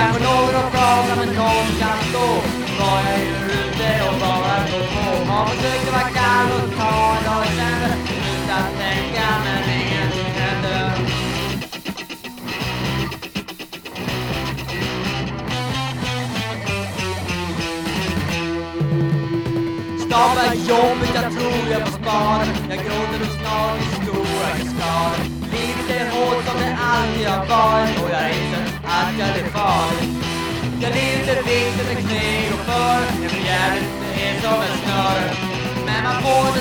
kanske någon att prata men någon kan stå. Var jag ju ute och bara gå på? Har försökt vara kall och ta. En dag i sänder Sluta tänka men ingenting händer Stav är jobbigt, jag tror jag får spara. Jag gråter och snart Jag livet är viktigt med krig och för. En förjävligt är som en snör. Men man får